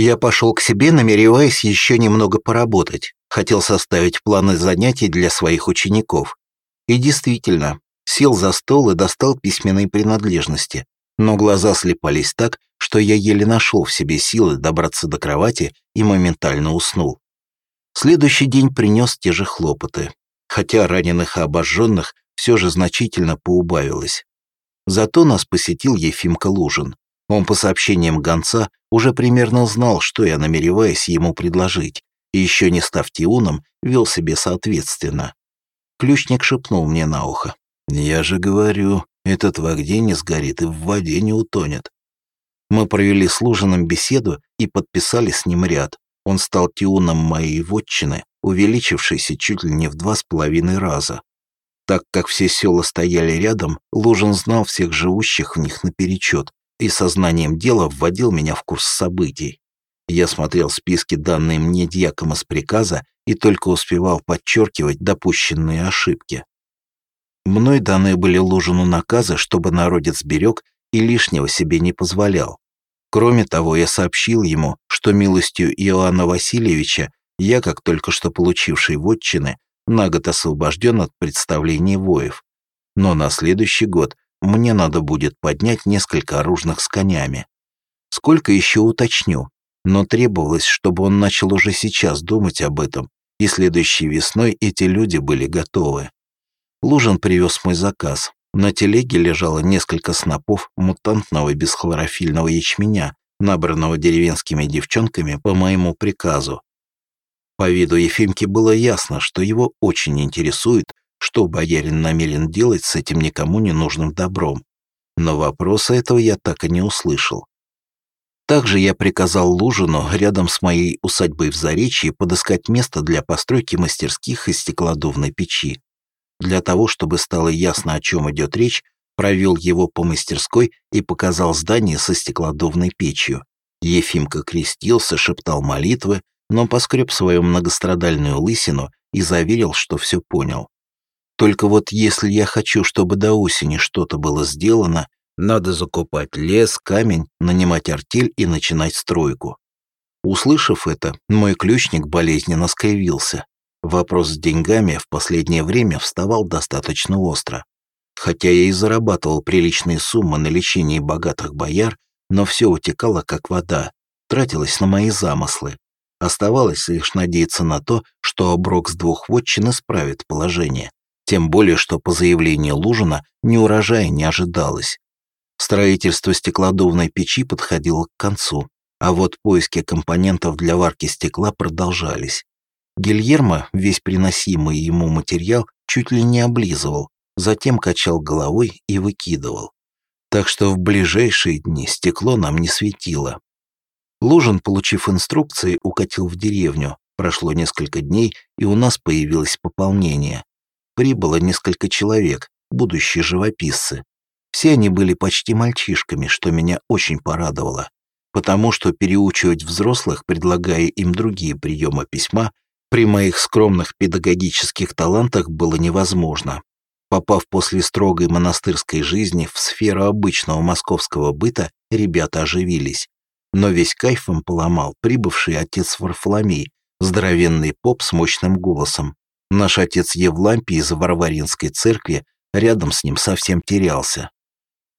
Я пошел к себе, намереваясь еще немного поработать. Хотел составить планы занятий для своих учеников. И действительно, сел за стол и достал письменные принадлежности. Но глаза слепались так, что я еле нашел в себе силы добраться до кровати и моментально уснул. Следующий день принес те же хлопоты, хотя раненых и обожженных все же значительно поубавилось. Зато нас посетил Ефимка Лужин. Он, по сообщениям гонца, уже примерно знал, что я намереваюсь ему предложить, и еще не став тиуном, вел себе соответственно. Ключник шепнул мне на ухо. «Я же говорю, этот в огне не сгорит и в воде не утонет». Мы провели с Лужиным беседу и подписали с ним ряд. Он стал тиуном моей вотчины, увеличившейся чуть ли не в два с половиной раза. Так как все села стояли рядом, Лужин знал всех живущих в них наперечет и сознанием дела вводил меня в курс событий. Я смотрел списки, данные мне дьяком из приказа, и только успевал подчеркивать допущенные ошибки. Мной данные были Лужину наказы, чтобы народец берег и лишнего себе не позволял. Кроме того, я сообщил ему, что милостью Иоанна Васильевича я, как только что получивший вотчины, на год освобожден от представлений воев. Но на следующий год мне надо будет поднять несколько оружных с конями. Сколько еще уточню, но требовалось, чтобы он начал уже сейчас думать об этом, и следующей весной эти люди были готовы. Лужин привез мой заказ. На телеге лежало несколько снопов мутантного бесхлорофильного ячменя, набранного деревенскими девчонками по моему приказу. По виду Ефимки было ясно, что его очень интересует, что боярин намерен делать с этим никому не нужным добром. Но вопроса этого я так и не услышал. Также я приказал Лужину рядом с моей усадьбой в Заречье подыскать место для постройки мастерских из стеклодувной печи. Для того, чтобы стало ясно, о чем идет речь, провел его по мастерской и показал здание со стеклодувной печью. Ефимка крестился, шептал молитвы, но поскреб свою многострадальную лысину и заверил, что все понял. Только вот если я хочу, чтобы до осени что-то было сделано, надо закупать лес, камень, нанимать артель и начинать стройку. Услышав это, мой ключник болезненно скривился. Вопрос с деньгами в последнее время вставал достаточно остро. Хотя я и зарабатывал приличные суммы на лечении богатых бояр, но все утекало как вода, тратилось на мои замыслы. Оставалось лишь надеяться на то, что оброк с двух вотчин исправит положение. Тем более, что по заявлению Лужина ни урожая не ожидалось. Строительство стеклодувной печи подходило к концу, а вот поиски компонентов для варки стекла продолжались. Гильермо весь приносимый ему материал чуть ли не облизывал, затем качал головой и выкидывал. Так что в ближайшие дни стекло нам не светило. Лужин, получив инструкции, укатил в деревню. Прошло несколько дней, и у нас появилось пополнение. Прибыло несколько человек, будущие живописцы. Все они были почти мальчишками, что меня очень порадовало, потому что переучивать взрослых, предлагая им другие приемы письма, при моих скромных педагогических талантах было невозможно. Попав после строгой монастырской жизни в сферу обычного московского быта, ребята оживились но весь кайф им поломал прибывший отец Варфоломей, здоровенный поп с мощным голосом. Наш отец Евлампий из Варваринской церкви рядом с ним совсем терялся.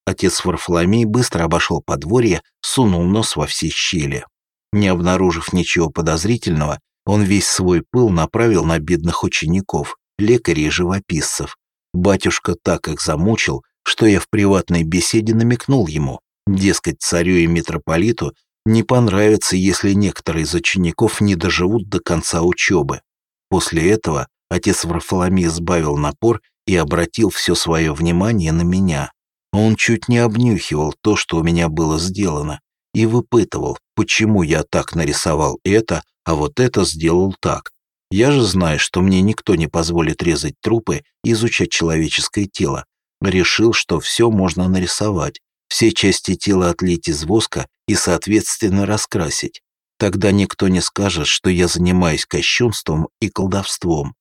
Отец Варфоломей быстро обошел подворье, сунул нос во все щели. Не обнаружив ничего подозрительного, он весь свой пыл направил на бедных учеников, лекарей и живописцев. Батюшка так их замучил, что я в приватной беседе намекнул ему, Дескать, царю и митрополиту не понравится, если некоторые из учеников не доживут до конца учебы. После этого отец Варфоломей сбавил напор и обратил все свое внимание на меня. Он чуть не обнюхивал то, что у меня было сделано, и выпытывал, почему я так нарисовал это, а вот это сделал так. Я же знаю, что мне никто не позволит резать трупы и изучать человеческое тело. Решил, что все можно нарисовать, все части тела отлить из воска и, соответственно, раскрасить. Тогда никто не скажет, что я занимаюсь кощунством и колдовством.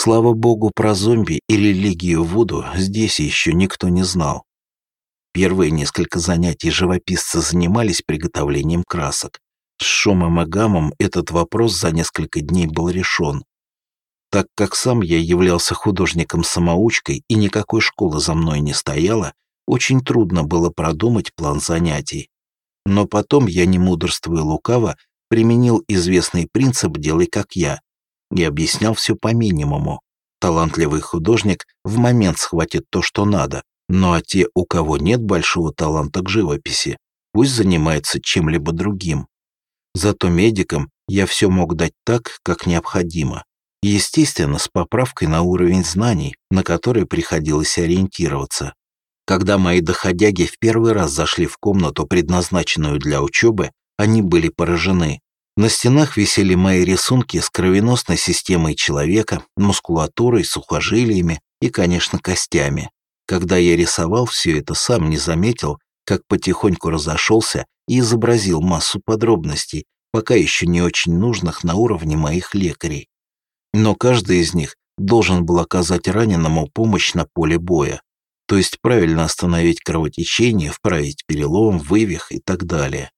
Слава богу, про зомби и религию Вуду здесь еще никто не знал. Первые несколько занятий живописцы занимались приготовлением красок. С шумом и гамом этот вопрос за несколько дней был решен. Так как сам я являлся художником-самоучкой и никакой школы за мной не стояла, очень трудно было продумать план занятий. Но потом я, не мудрствуя лукаво, применил известный принцип «делай как я» и объяснял все по минимуму. Талантливый художник в момент схватит то, что надо, ну а те, у кого нет большого таланта к живописи, пусть занимается чем-либо другим. Зато медикам я все мог дать так, как необходимо. Естественно, с поправкой на уровень знаний, на который приходилось ориентироваться. Когда мои доходяги в первый раз зашли в комнату, предназначенную для учебы, они были поражены. На стенах висели мои рисунки с кровеносной системой человека, мускулатурой, сухожилиями и, конечно, костями. Когда я рисовал все это, сам не заметил, как потихоньку разошелся и изобразил массу подробностей, пока еще не очень нужных на уровне моих лекарей. Но каждый из них должен был оказать раненому помощь на поле боя то есть правильно остановить кровотечение, вправить перелом, вывих и так далее.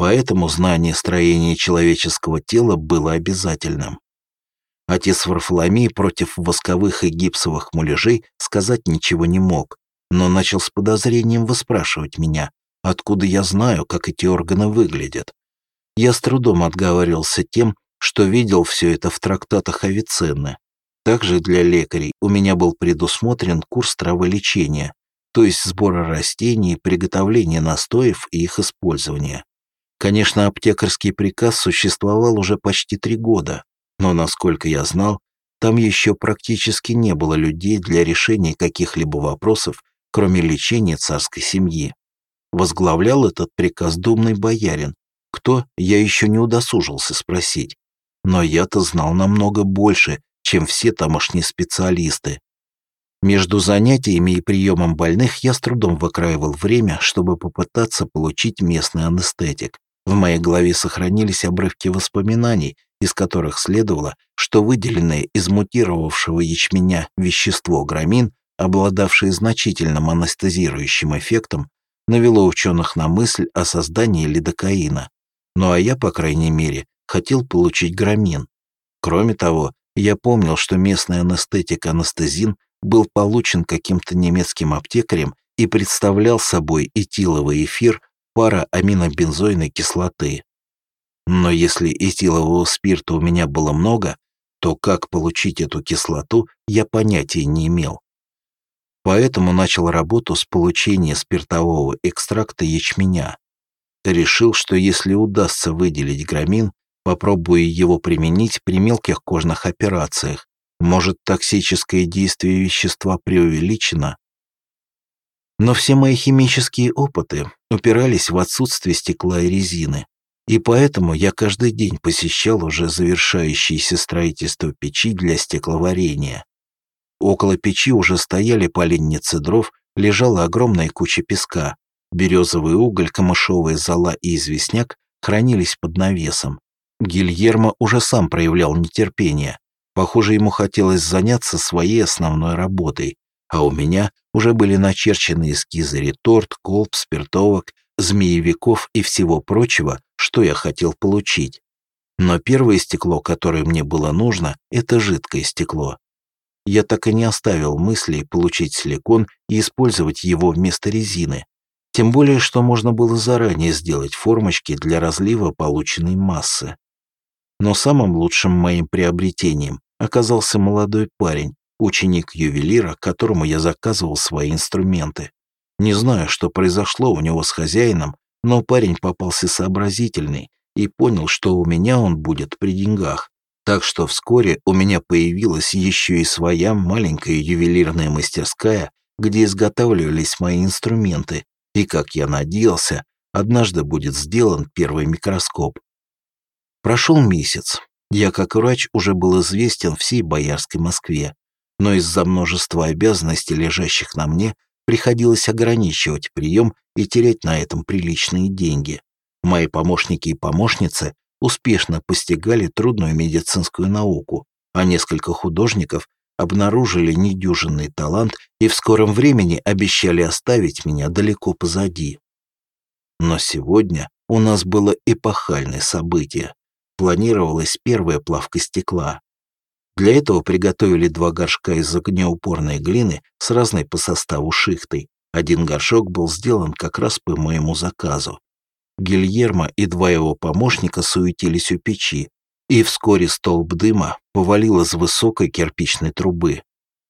Поэтому знание строения человеческого тела было обязательным. Отец Варфоломей против восковых и гипсовых муляжей сказать ничего не мог, но начал с подозрением выспрашивать меня, откуда я знаю, как эти органы выглядят. Я с трудом отговаривался тем, что видел все это в трактатах Авиценны, также для лекарей у меня был предусмотрен курс траволечения, то есть сбора растений, приготовления настоев и их использования. Конечно, аптекарский приказ существовал уже почти три года, но, насколько я знал, там еще практически не было людей для решения каких-либо вопросов, кроме лечения царской семьи. Возглавлял этот приказ думный боярин. Кто, я еще не удосужился спросить. Но я-то знал намного больше чем все тамошние специалисты. Между занятиями и приемом больных я с трудом выкраивал время, чтобы попытаться получить местный анестетик. В моей голове сохранились обрывки воспоминаний, из которых следовало, что выделенное из мутировавшего ячменя вещество грамин, обладавшее значительным анестезирующим эффектом, навело ученых на мысль о создании лидокаина. Ну а я, по крайней мере, хотел получить грамин. Кроме того, я помнил, что местный анестетик анестезин был получен каким-то немецким аптекарем и представлял собой этиловый эфир пара аминобензойной кислоты. Но если этилового спирта у меня было много, то как получить эту кислоту, я понятия не имел. Поэтому начал работу с получения спиртового экстракта ячменя. Решил, что если удастся выделить грамин, Попробую его применить при мелких кожных операциях. Может, токсическое действие вещества преувеличено? Но все мои химические опыты упирались в отсутствие стекла и резины. И поэтому я каждый день посещал уже завершающееся строительство печи для стекловарения. Около печи уже стояли поленницы дров, лежала огромная куча песка. Березовый уголь, камышовая зола и известняк хранились под навесом. Гильермо уже сам проявлял нетерпение. Похоже, ему хотелось заняться своей основной работой, а у меня уже были начерчены эскизы реторт, колб, спиртовок, змеевиков и всего прочего, что я хотел получить. Но первое стекло, которое мне было нужно, это жидкое стекло. Я так и не оставил мыслей получить силикон и использовать его вместо резины. Тем более, что можно было заранее сделать формочки для разлива полученной массы. Но самым лучшим моим приобретением оказался молодой парень, ученик ювелира, которому я заказывал свои инструменты. Не знаю, что произошло у него с хозяином, но парень попался сообразительный и понял, что у меня он будет при деньгах. Так что вскоре у меня появилась еще и своя маленькая ювелирная мастерская, где изготавливались мои инструменты, и, как я надеялся, однажды будет сделан первый микроскоп. Прошел месяц. Я, как врач, уже был известен всей Боярской Москве, но из-за множества обязанностей, лежащих на мне, приходилось ограничивать прием и терять на этом приличные деньги. Мои помощники и помощницы успешно постигали трудную медицинскую науку, а несколько художников обнаружили недюжинный талант и в скором времени обещали оставить меня далеко позади. Но сегодня у нас было эпохальное событие. Планировалась первая плавка стекла. Для этого приготовили два горшка из огнеупорной глины с разной по составу шихтой. Один горшок был сделан как раз по моему заказу. Гильермо и два его помощника суетились у печи, и вскоре столб дыма повалил из высокой кирпичной трубы.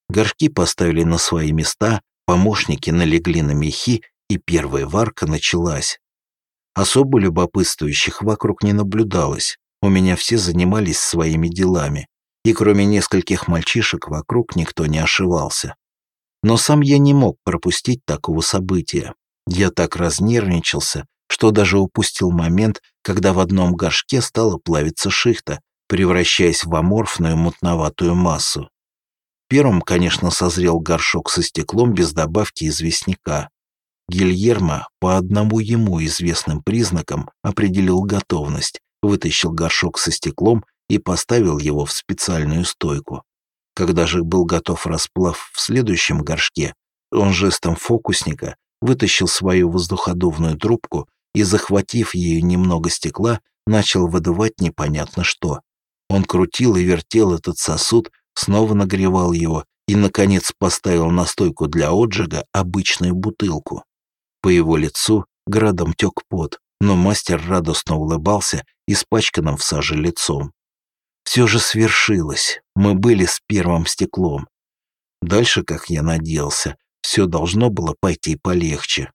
Горшки поставили на свои места, помощники налегли на мехи, и первая варка началась. Особо любопытствующих вокруг не наблюдалось. У меня все занимались своими делами, и кроме нескольких мальчишек вокруг никто не ошивался. Но сам я не мог пропустить такого события. Я так разнервничался, что даже упустил момент, когда в одном горшке стала плавиться шихта, превращаясь в аморфную мутноватую массу. Первым, конечно, созрел горшок со стеклом без добавки известняка. Гильермо по одному ему известным признакам определил готовность, вытащил горшок со стеклом и поставил его в специальную стойку. Когда же был готов расплав в следующем горшке, он жестом фокусника вытащил свою воздуходувную трубку и, захватив ею немного стекла, начал выдувать непонятно что. Он крутил и вертел этот сосуд, снова нагревал его и, наконец, поставил на стойку для отжига обычную бутылку. По его лицу градом тек пот, но мастер радостно улыбался испачканным в саже лицом. Все же свершилось, мы были с первым стеклом. Дальше, как я надеялся, все должно было пойти полегче.